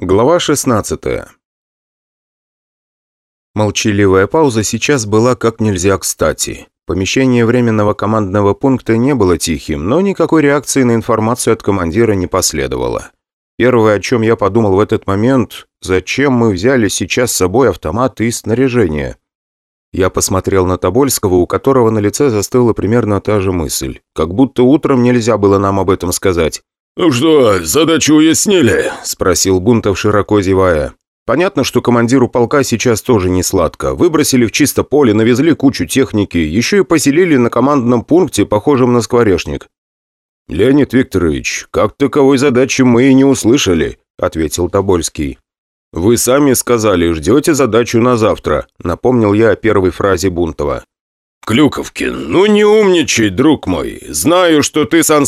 Глава 16 Молчаливая пауза сейчас была как нельзя кстати. Помещение временного командного пункта не было тихим, но никакой реакции на информацию от командира не последовало. Первое, о чем я подумал в этот момент, зачем мы взяли сейчас с собой автоматы и снаряжение. Я посмотрел на Тобольского, у которого на лице застыла примерно та же мысль. Как будто утром нельзя было нам об этом сказать. «Ну что, задачу уяснили?» – спросил Бунтов, широко зевая. Понятно, что командиру полка сейчас тоже не сладко. Выбросили в чисто поле, навезли кучу техники, еще и поселили на командном пункте, похожем на скворечник. «Леонид Викторович, как таковой задачи мы и не услышали», – ответил Тобольский. «Вы сами сказали, ждете задачу на завтра», – напомнил я о первой фразе Бунтова. «Клюковкин, ну не умничай, друг мой. Знаю, что ты, Сан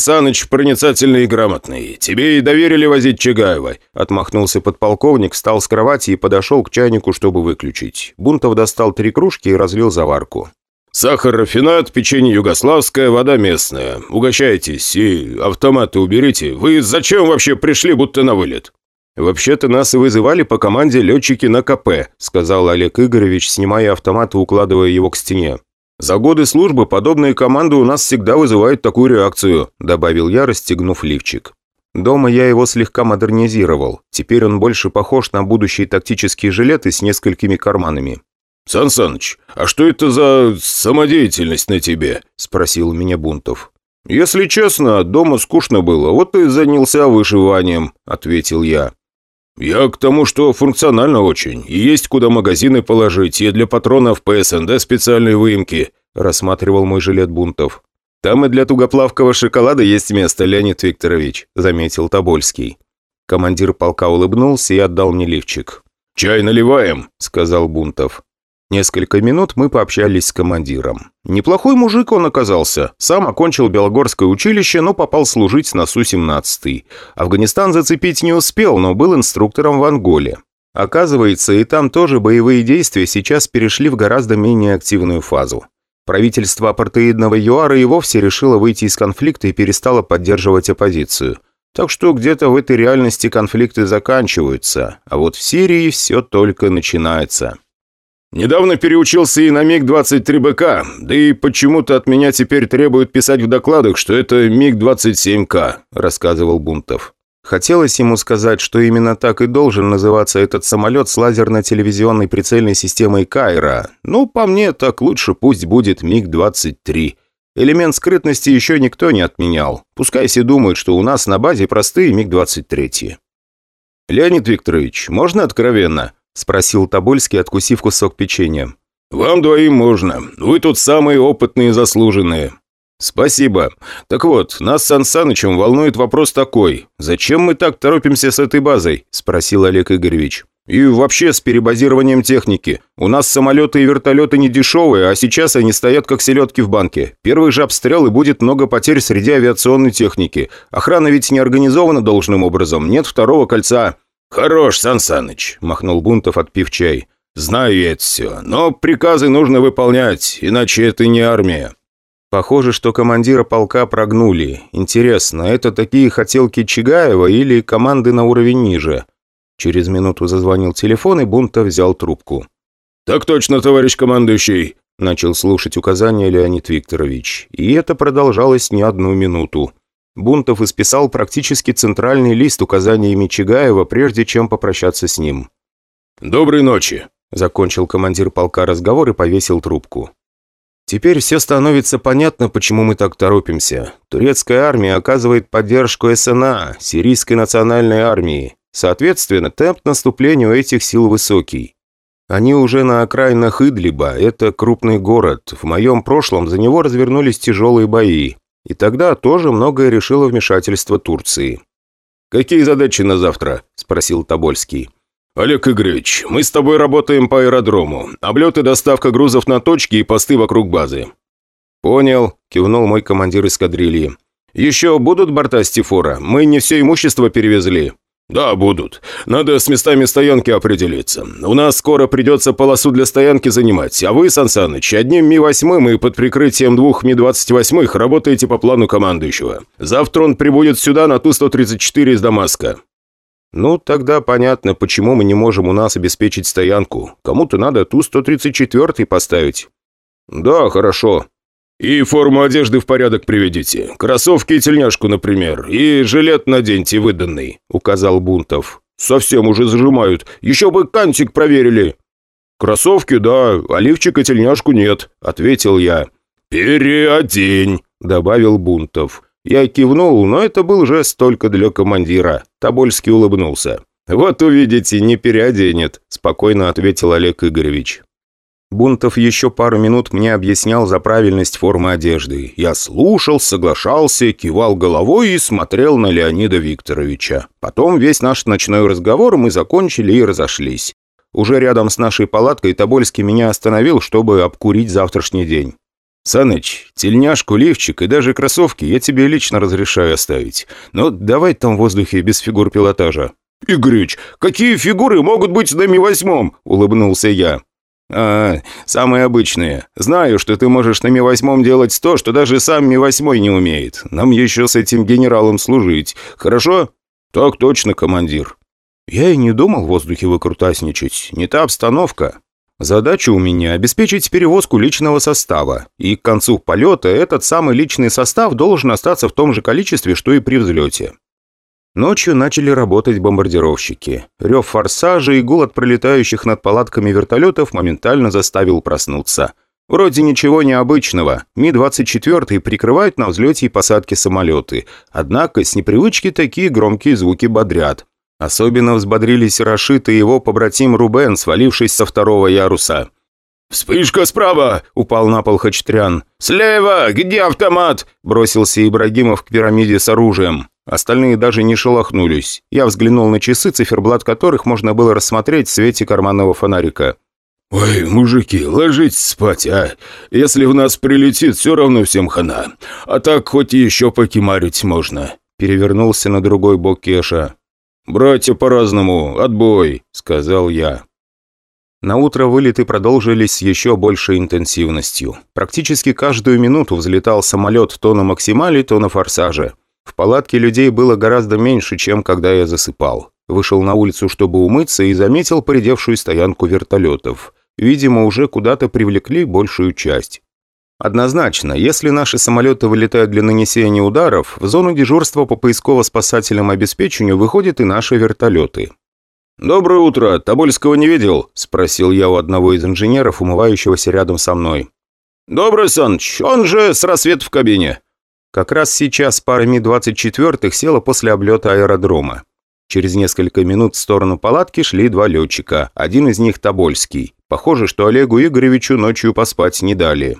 проницательный и грамотный. Тебе и доверили возить Чагаева». Отмахнулся подполковник, встал с кровати и подошел к чайнику, чтобы выключить. Бунтов достал три кружки и разлил заварку. «Сахар, рафинат, печенье югославское, вода местная. Угощайтесь и автоматы уберите. Вы зачем вообще пришли, будто на вылет?» «Вообще-то нас и вызывали по команде летчики на КП», сказал Олег Игоревич, снимая автомат и укладывая его к стене. «За годы службы подобные команды у нас всегда вызывают такую реакцию», добавил я, расстегнув лифчик. Дома я его слегка модернизировал. Теперь он больше похож на будущие тактические жилеты с несколькими карманами. «Сан Саныч, а что это за самодеятельность на тебе?» – спросил меня Бунтов. «Если честно, дома скучно было, вот и занялся вышиванием», – ответил я. «Я к тому, что функционально очень. И есть куда магазины положить, и для патронов ПСНД специальные выемки», – рассматривал мой жилет бунтов. «Там и для тугоплавкого шоколада есть место, Леонид Викторович», – заметил Тобольский. Командир полка улыбнулся и отдал мне лифчик. «Чай наливаем», – сказал Бунтов. Несколько минут мы пообщались с командиром. Неплохой мужик он оказался. Сам окончил Белогорское училище, но попал служить на Су-17. Афганистан зацепить не успел, но был инструктором в Анголе. Оказывается, и там тоже боевые действия сейчас перешли в гораздо менее активную фазу. Правительство апартеидного ЮАРа и вовсе решило выйти из конфликта и перестало поддерживать оппозицию. Так что где-то в этой реальности конфликты заканчиваются, а вот в Сирии все только начинается. Недавно переучился и на МиГ-23БК, да и почему-то от меня теперь требуют писать в докладах, что это МиГ-27К», – рассказывал Бунтов. Хотелось ему сказать, что именно так и должен называться этот самолет с лазерно-телевизионной прицельной системой Кайра. Ну, по мне, так лучше пусть будет МиГ-23. Элемент скрытности еще никто не отменял. Пускай все думают, что у нас на базе простые МиГ-23. «Леонид Викторович, можно откровенно?» – спросил Тобольский, откусив кусок печенья. «Вам двоим можно. Вы тут самые опытные и заслуженные». «Спасибо. Так вот, нас с Сан Санычем волнует вопрос такой. Зачем мы так торопимся с этой базой?» – спросил Олег Игоревич. «И вообще с перебазированием техники. У нас самолеты и вертолеты не дешевые, а сейчас они стоят как селедки в банке. Первый же обстрел и будет много потерь среди авиационной техники. Охрана ведь не организована должным образом. Нет второго кольца». «Хорош, Сан Саныч», – махнул Бунтов, отпив чай. «Знаю я это все, но приказы нужно выполнять, иначе это не армия». Похоже, что командира полка прогнули. Интересно, это такие хотелки Чигаева или команды на уровень ниже? Через минуту зазвонил телефон, и Бунтов взял трубку. «Так точно, товарищ командующий», – начал слушать указания Леонид Викторович. И это продолжалось не одну минуту. Бунтов исписал практически центральный лист указаниями Чигаева, прежде чем попрощаться с ним. «Доброй ночи», – закончил командир полка разговор и повесил трубку. Теперь все становится понятно, почему мы так торопимся. Турецкая армия оказывает поддержку СНА, Сирийской национальной армии. Соответственно, темп наступления у этих сил высокий. Они уже на окраинах Идлиба, это крупный город. В моем прошлом за него развернулись тяжелые бои. И тогда тоже многое решило вмешательство Турции. «Какие задачи на завтра?» – спросил Тобольский. «Олег Игоревич, мы с тобой работаем по аэродрому. Облет и доставка грузов на точки и посты вокруг базы». «Понял», – кивнул мой командир эскадрильи. «Еще будут борта Стифора? Мы не все имущество перевезли». «Да, будут. Надо с местами стоянки определиться. У нас скоро придется полосу для стоянки занимать, а вы, Сан Саныч, одним Ми-8 и под прикрытием двух Ми-28 работаете по плану командующего. Завтра он прибудет сюда на Ту-134 из Дамаска». «Ну, тогда понятно, почему мы не можем у нас обеспечить стоянку. Кому-то надо Ту-134 поставить». «Да, хорошо. И форму одежды в порядок приведите. Кроссовки и тельняшку, например. И жилет наденьте выданный», — указал Бунтов. «Совсем уже зажимают. Еще бы кантик проверили». «Кроссовки, да, а лифчик и тельняшку нет», — ответил я. «Переодень», — добавил Бунтов. Я кивнул, но это был жест только для командира. Тобольский улыбнулся. «Вот увидите, не переоденет», — спокойно ответил Олег Игоревич. Бунтов еще пару минут мне объяснял за правильность формы одежды. Я слушал, соглашался, кивал головой и смотрел на Леонида Викторовича. Потом весь наш ночной разговор мы закончили и разошлись. Уже рядом с нашей палаткой Тобольский меня остановил, чтобы обкурить завтрашний день. «Саныч, тельняшку, лифчик и даже кроссовки я тебе лично разрешаю оставить. Но давай там в воздухе без фигур пилотажа». «Игорыч, какие фигуры могут быть на Ми-8?» – улыбнулся я. «А, самые обычные. Знаю, что ты можешь на Ми-8 делать то, что даже сам Ми-8 не умеет. Нам еще с этим генералом служить. Хорошо?» «Так точно, командир». Я и не думал в воздухе выкрутасничать. Не та обстановка. Задача у меня – обеспечить перевозку личного состава. И к концу полета этот самый личный состав должен остаться в том же количестве, что и при взлете. Ночью начали работать бомбардировщики. Рев форсажа и гул от пролетающих над палатками вертолетов моментально заставил проснуться. Вроде ничего необычного. Ми-24 прикрывают на взлете и посадке самолеты. Однако с непривычки такие громкие звуки бодрят. Особенно взбодрились Рашид и его побратим Рубен, свалившись со второго яруса. «Вспышка справа!» – упал на пол Хачтрян. «Слева! Где автомат?» – бросился Ибрагимов к пирамиде с оружием. Остальные даже не шелохнулись. Я взглянул на часы, циферблат которых можно было рассмотреть в свете карманного фонарика. «Ой, мужики, ложитесь спать, а! Если в нас прилетит, все равно всем хана. А так хоть и еще покимарить можно». Перевернулся на другой бок Кеша. «Братья по-разному, отбой», — сказал я. На утро вылеты продолжились с еще большей интенсивностью. Практически каждую минуту взлетал самолет то на максимале, то на форсаже. В палатке людей было гораздо меньше, чем когда я засыпал. Вышел на улицу, чтобы умыться, и заметил поредевшую стоянку вертолетов. Видимо, уже куда-то привлекли большую часть. Однозначно, если наши самолеты вылетают для нанесения ударов, в зону дежурства по поисково-спасательному обеспечению выходят и наши вертолеты. «Доброе утро! Тобольского не видел?» – спросил я у одного из инженеров, умывающегося рядом со мной. «Добрый, Саныч, он же с рассвет в кабине». Как раз сейчас пара Ми-24 села после облета аэродрома. Через несколько минут в сторону палатки шли два летчика, один из них Тобольский. Похоже, что Олегу Игоревичу ночью поспать не дали.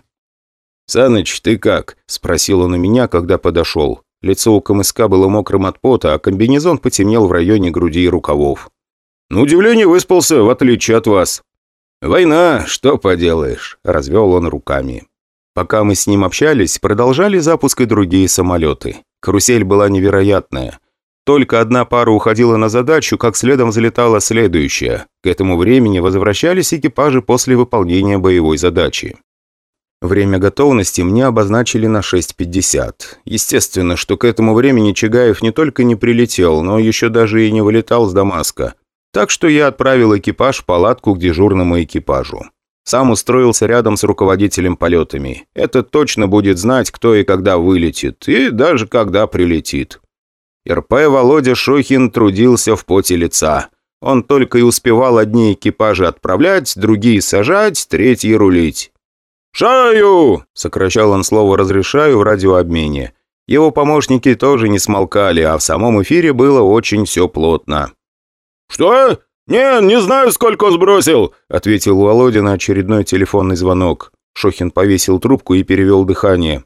«Саныч, ты как?» – спросил он у меня, когда подошел. Лицо у КМСК было мокрым от пота, а комбинезон потемнел в районе груди и рукавов. «На удивление выспался, в отличие от вас». «Война, что поделаешь?» – развел он руками. Пока мы с ним общались, продолжали запуск и другие самолеты. Карусель была невероятная. Только одна пара уходила на задачу, как следом залетала следующая. К этому времени возвращались экипажи после выполнения боевой задачи. Время готовности мне обозначили на 6.50. Естественно, что к этому времени Чагаев не только не прилетел, но еще даже и не вылетал с Дамаска. Так что я отправил экипаж в палатку к дежурному экипажу. Сам устроился рядом с руководителем полетами. Это точно будет знать, кто и когда вылетит, и даже когда прилетит. РП Володя Шохин трудился в поте лица. Он только и успевал одни экипажи отправлять, другие сажать, третьи рулить. «Шаю!» – сокращал он слово «разрешаю» в радиообмене. Его помощники тоже не смолкали, а в самом эфире было очень все плотно. «Что? Не, не знаю, сколько сбросил!» – ответил Володя на очередной телефонный звонок. Шохин повесил трубку и перевел дыхание.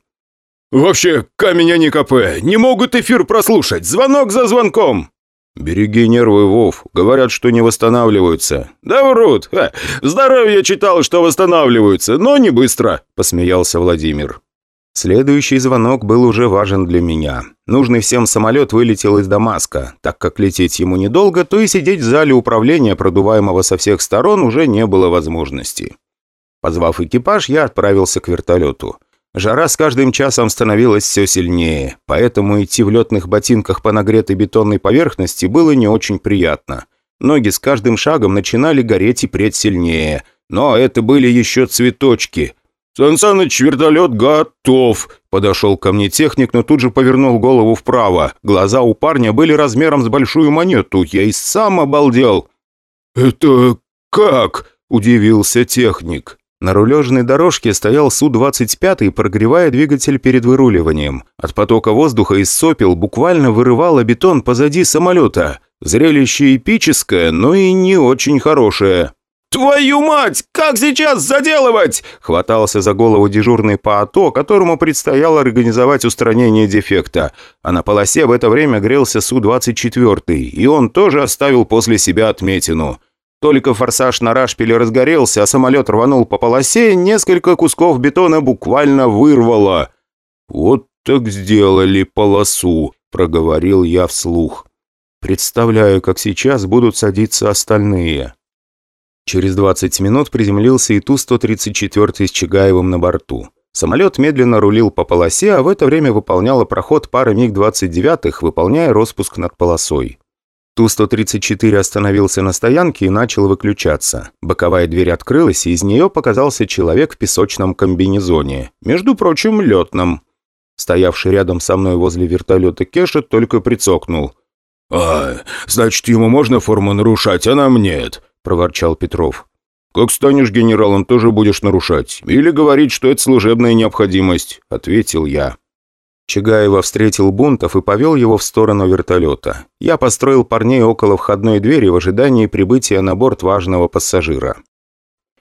«Вообще, камень, а не КП. Не могут эфир прослушать. Звонок за звонком!» «Береги нервы, Вов. Говорят, что не восстанавливаются». «Да врут. Ха. Здоровье читал, что восстанавливаются, но не быстро», – посмеялся Владимир. Следующий звонок был уже важен для меня. Нужный всем самолет вылетел из Дамаска. Так как лететь ему недолго, то и сидеть в зале управления, продуваемого со всех сторон, уже не было возможности. Позвав экипаж, я отправился к вертолету. Жара с каждым часом становилась все сильнее, поэтому идти в летных ботинках по нагретой бетонной поверхности было не очень приятно. Ноги с каждым шагом начинали гореть и преть сильнее. Но это были еще цветочки. «Сан Саныч, вертолет готов!» Подошел ко мне техник, но тут же повернул голову вправо. Глаза у парня были размером с большую монету. Я и сам обалдел. «Это как?» – удивился техник. На рулежной дорожке стоял Су-25, прогревая двигатель перед выруливанием. От потока воздуха из сопел буквально вырывало бетон позади самолета. Зрелище эпическое, но и не очень хорошее. «Твою мать! Как сейчас заделывать?» Хватался за голову дежурный по АТО, которому предстояло организовать устранение дефекта. А на полосе в это время грелся Су-24, и он тоже оставил после себя отметину. Только форсаж на рашпиле разгорелся, а самолет рванул по полосе, несколько кусков бетона буквально вырвало. «Вот так сделали полосу», — проговорил я вслух. «Представляю, как сейчас будут садиться остальные». Через 20 минут приземлился и Ту-134 с Чигаевым на борту. Самолет медленно рулил по полосе, а в это время выполняла проход пара МиГ-29, выполняя распуск над полосой. Ту-134 остановился на стоянке и начал выключаться. Боковая дверь открылась, и из нее показался человек в песочном комбинезоне. Между прочим, летном. Стоявший рядом со мной возле вертолета Кеша только прицокнул. «А, значит, ему можно форму нарушать, а нам нет», – проворчал Петров. «Как станешь генералом, тоже будешь нарушать. Или говорить, что это служебная необходимость», – ответил я. Чигаева встретил Бунтов и повел его в сторону вертолета. Я построил парней около входной двери в ожидании прибытия на борт важного пассажира.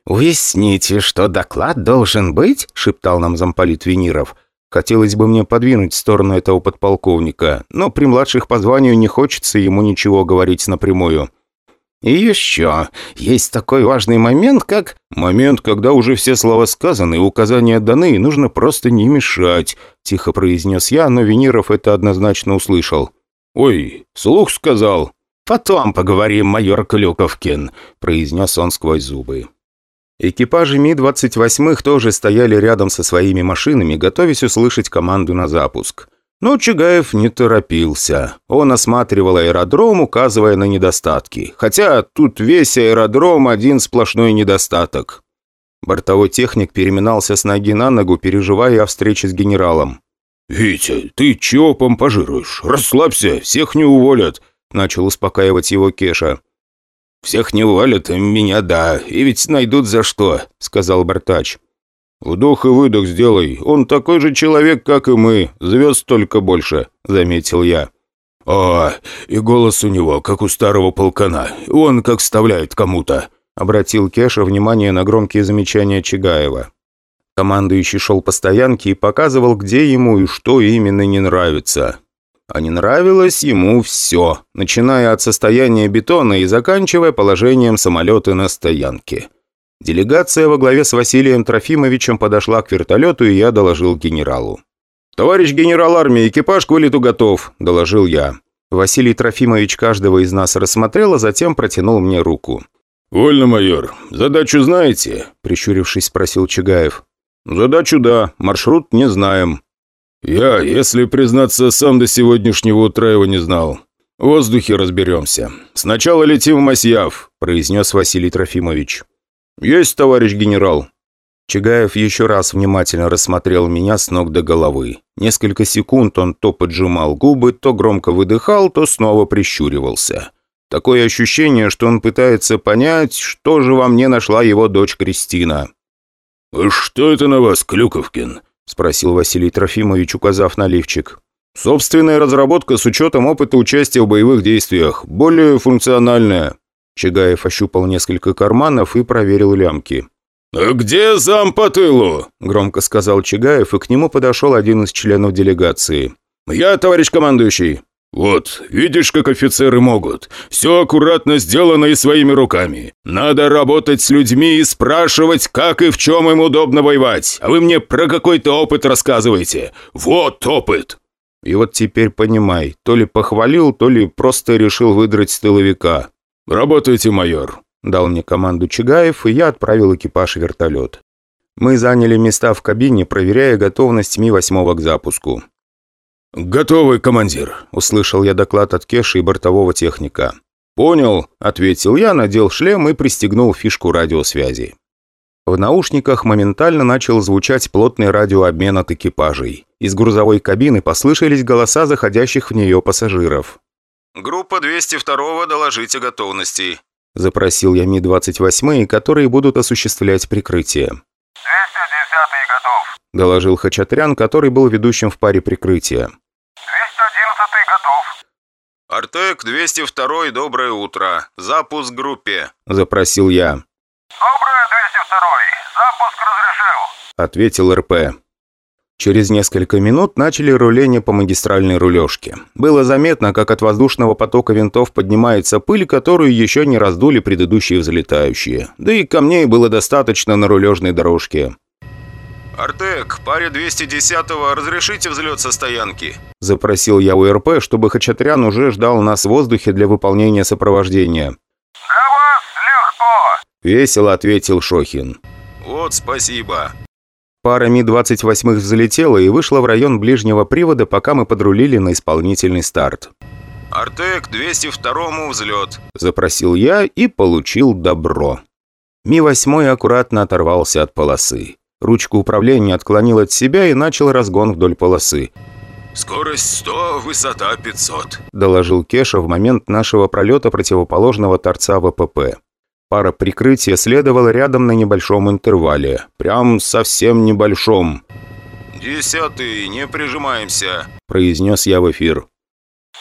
«Уясните, что доклад должен быть?» – шептал нам замполит Вениров. Хотелось бы мне подвинуть в сторону этого подполковника, но при младших по званию не хочется ему ничего говорить напрямую. И еще, есть такой важный момент, как... Момент, когда уже все слова сказаны, указания даны, и нужно просто не мешать, тихо произнес я, но Венеров это однозначно услышал. Ой, слух сказал. Потом поговорим, майор Клюковкин, произнес он сквозь зубы. Экипажи Ми-28 тоже стояли рядом со своими машинами, готовясь услышать команду на запуск. Но Чугаев не торопился. Он осматривал аэродром, указывая на недостатки. Хотя тут весь аэродром один сплошной недостаток. Бортовой техник переминался с ноги на ногу, переживая о встрече с генералом. «Витя, ты чего помпажируешь? Расслабься, всех не уволят», – начал успокаивать его Кеша. «Всех не уволят, меня да, и ведь найдут за что», – сказал Бортач. «Вдох и выдох сделай. Он такой же человек, как и мы. Звезд только больше», — заметил я. «А, и голос у него, как у старого полкана. Он как вставляет кому-то», — обратил Кеша внимание на громкие замечания Чигаева. Командующий шел по стоянке и показывал, где ему и что именно не нравится. А не нравилось ему все, начиная от состояния бетона и заканчивая положением самолета на стоянке. Делегация во главе с Василием Трофимовичем подошла к вертолету, и я доложил генералу. «Товарищ генерал армии, экипаж к вылету готов», – доложил я. Василий Трофимович каждого из нас рассмотрел, а затем протянул мне руку. «Вольно, майор. Задачу знаете?» – прищурившись, спросил Чигаев. «Задачу да, маршрут не знаем». «Я, если признаться, сам до сегодняшнего утра его не знал. В воздухе разберемся. Сначала летим в Масьяв», – произнес Василий Трофимович. «Есть, товарищ генерал». Чигаев еще раз внимательно рассмотрел меня с ног до головы. Несколько секунд он то поджимал губы, то громко выдыхал, то снова прищуривался. Такое ощущение, что он пытается понять, что же во мне нашла его дочь Кристина. «Что это на вас, Клюковкин?» – спросил Василий Трофимович, указав на лифчик. «Собственная разработка с учетом опыта участия в боевых действиях. Более функциональная». Чигаев ощупал несколько карманов и проверил лямки. «Где зам по тылу?» – громко сказал Чигаев, и к нему подошел один из членов делегации. «Я, товарищ командующий». «Вот, видишь, как офицеры могут. Все аккуратно сделано и своими руками. Надо работать с людьми и спрашивать, как и в чем им удобно воевать. А вы мне про какой-то опыт рассказываете. Вот опыт!» И вот теперь понимай, то ли похвалил, то ли просто решил выдрать с тыловика. «Работайте, майор», – дал мне команду Чигаев, и я отправил экипаж вертолет. Мы заняли места в кабине, проверяя готовность Ми-8 к запуску. «Готовый, командир», — услышал я доклад от Кеши и бортового техника. «Понял», — ответил я, надел шлем и пристегнул фишку радиосвязи. В наушниках моментально начал звучать плотный радиообмен от экипажей. Из грузовой кабины послышались голоса заходящих в нее пассажиров. «Группа 202 доложить о готовности», – запросил я Ми-28, которые будут осуществлять прикрытие. «210 готов», – доложил Хачатрян, который был ведущим в паре прикрытия. 211 готов. «Артек, 202 доброе утро. Запуск группе», – запросил я. «Доброе, 202 Запуск разрешил», – ответил РП. Через несколько минут начали руление по магистральной рулежке. Было заметно, как от воздушного потока винтов поднимается пыль, которую еще не раздули предыдущие взлетающие. Да и камней было достаточно на рулежной дорожке. «Артек, паре 210-го разрешите взлет со стоянки?» Запросил я у РП, чтобы Хачатрян уже ждал нас в воздухе для выполнения сопровождения. «Для вас легко!» Весело ответил Шохин. «Вот спасибо!» Пара Ми-28 взлетела и вышла в район ближнего привода, пока мы подрулили на исполнительный старт. «Артек, 202-му взлет», – запросил я и получил добро. Ми-8 аккуратно оторвался от полосы. Ручку управления отклонил от себя и начал разгон вдоль полосы. «Скорость 100, высота 500», – доложил Кеша в момент нашего пролета противоположного торца ВПП. Пара прикрытия следовала рядом на небольшом интервале. Прям совсем небольшом. «Десятый, не прижимаемся», – произнес я в эфир.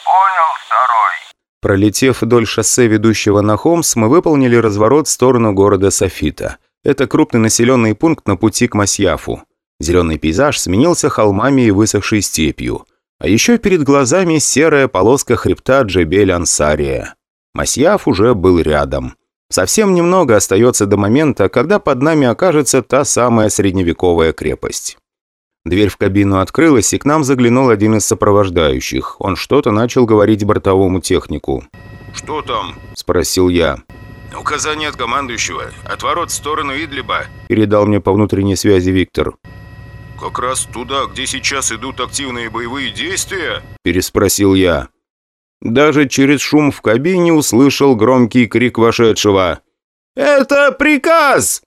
«Понял, второй». Пролетев вдоль шоссе, ведущего на Хомс, мы выполнили разворот в сторону города Софита. Это крупный населенный пункт на пути к Масьяфу. Зеленый пейзаж сменился холмами и высохшей степью. А еще перед глазами серая полоска хребта Джебель-Ансария. Масьяф уже был рядом. Совсем немного остается до момента, когда под нами окажется та самая средневековая крепость. Дверь в кабину открылась, и к нам заглянул один из сопровождающих. Он что-то начал говорить бортовому технику. «Что там?» – спросил я. «Указание от командующего. Отворот в сторону Идлиба», – передал мне по внутренней связи Виктор. «Как раз туда, где сейчас идут активные боевые действия?» – переспросил я. Даже через шум в кабине услышал громкий крик вошедшего. «Это приказ!»